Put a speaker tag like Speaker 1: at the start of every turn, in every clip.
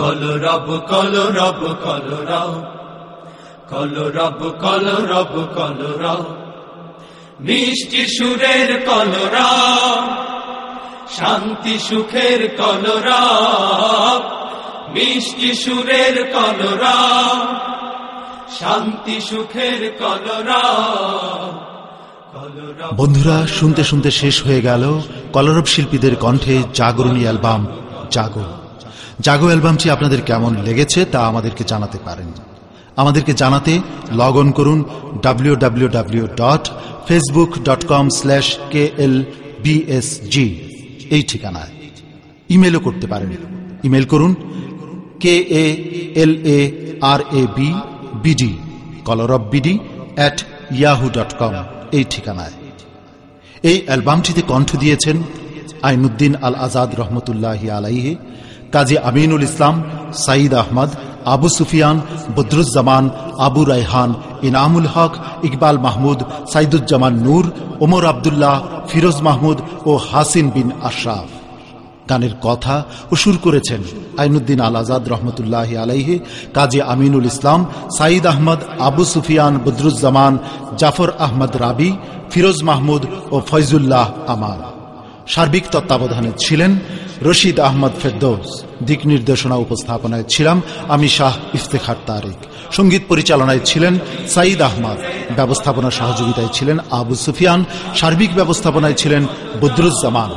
Speaker 1: Call রব কল রব কল রব। কল রব কল রব কল রব। মিষ্টি সুরের কল শান্তি সুখের কল মিষ্টি সুরের কল শান্তি সুখের কল
Speaker 2: বন্ধুরা শুনতে শুনতে শেষ হয়ে গেল কলরব শিল্পীদের কণ্ঠে জাগরণী অ্যালবাম জাগো। জাগো অ্যালবামটি আপনাদের কেমন লেগেছে তা আমাদেরকে জানাতে পারেন। আমাদেরকে জানাতে লগ অন করুন W W W dot Facebook dot com slash K L BSG এই ঠিকানায়। ইমেলও করতে পারেন। ইমেল করুন K A L A R A B BD Kalarab BD at Yahoo dot com এই ঠিকানায়। এই অ্যালবামটিতে কণ্ঠ দিয়েছেন আইনুদ্দিন আল আজাদ রহমতুল্লাহ আলাইহে কাজী আমিনুল ইসলাম, সাঈদ আহমদ, আবু সুফিয়ান, বদরুজ্জামান, আবু রায়হান, ইনামুল হক, ইকবাল মাহমুদ, সাইদুজ্জামান নূর, ওমর আবদুল্লাহ, ফিরোজ মাহমুদ ও হাসিন বিন আশরাফ। গানের কথা ও সুর করেছেন আইনুদ্দিন আল আজাদ রহমতুল্লাহ আলাইহে, কাজী আমিনুল ইসলাম, সাঈদ আহমদ, আবু সুফিয়ান, বদরুজ্জামান, জাফর আহমদ রাবি, ফিরোজ মাহমুদ ও ফয়জুল্লাহ আমান। সার্বিক তত্ত্বাবধানে ছিলেন রশিদ আহমদ ফেরদৌস। দিক নির্দেশনা উপস্থাপনায় ছিলাম আমি শাহ ইফতেখার তারিক। সংগীত পরিচালনায় ছিলেন সাঈদ আহমদ। ব্যবস্থাপনা সহযোগিতায় ছিলেন আবু সুফিয়ান। সার্বিক ব্যবস্থাপনায় ছিলেন বদরুজ্জামান।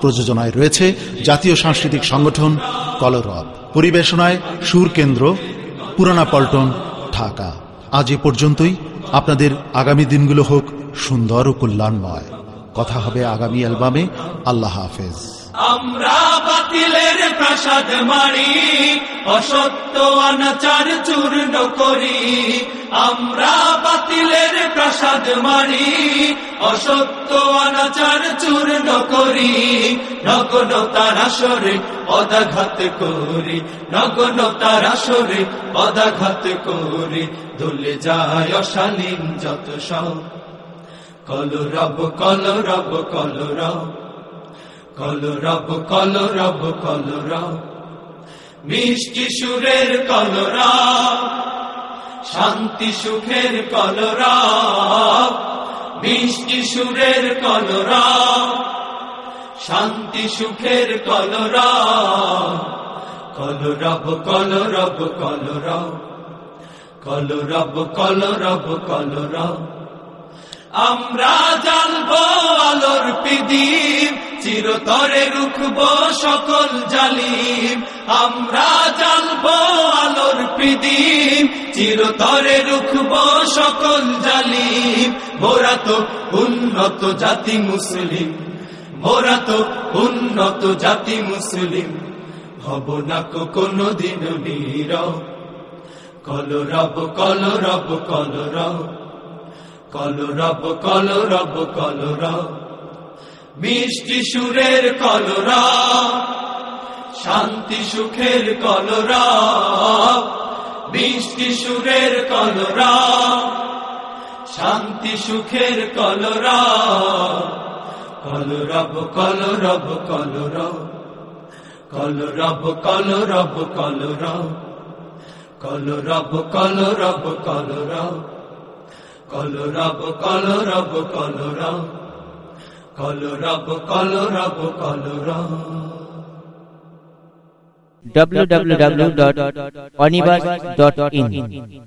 Speaker 2: প্রযোজনায় রয়েছে জাতীয় সাংস্কৃতিক সংগঠন কলরব। পরিবেশনায় সুর কেন্দ্র পুরানা পল্টন, ঢাকা। আজ এ পর্যন্তই। আপনাদের আগামী দিনগুলো হোক সুন্দর ও কল্যাণময়। কথা হবে আগামী অ্যালবামে। আল্লাহ হাফেজ।
Speaker 1: আমরা বাতিলের প্রসাদ মারি অসত্য অনাচার চূর্ণ করি। আমরা বাতিলের প্রসাদ মারি অসত্য অনাচার চূর্ণ করি। নগন তার আসরে পদাঘাত করি, নগন তার আসরে পদাঘাত করি। দলে যায় অশালীন যত সব কল রব কল রব কল রব কল রব কল রব কল রব মিষ্টি সুরের কল রব শান্তি সুখের কল রব মিষ্টি সুরের কল রব শান্তি সুখের কল রব কল রব কল রব কল আমরা জানব আলোর পিদিম, চিরতরে রুখব সকল জালিম। আমরা জানব আলোর পিদিম, চিরতরে রুখব সকল জালিম। মোরা তো উন্নত জাতি মুসলিম মোরা তো উন্নত জাতি মুসলিম। হব না কোনো দিন নীর কল রব কল রব কল রব কল রব কল রব মিষ্টি সুরের কল শান্তি সুখের কল মিষ্টি সুরের কল শান্তি সুখের কল কল রব কল রব কল রব কল রব কল রব কল রব কল রব কল রব কল রব কলরব কলরব কলরব। কলরব কলরব কলরব।
Speaker 3: www.onibus.in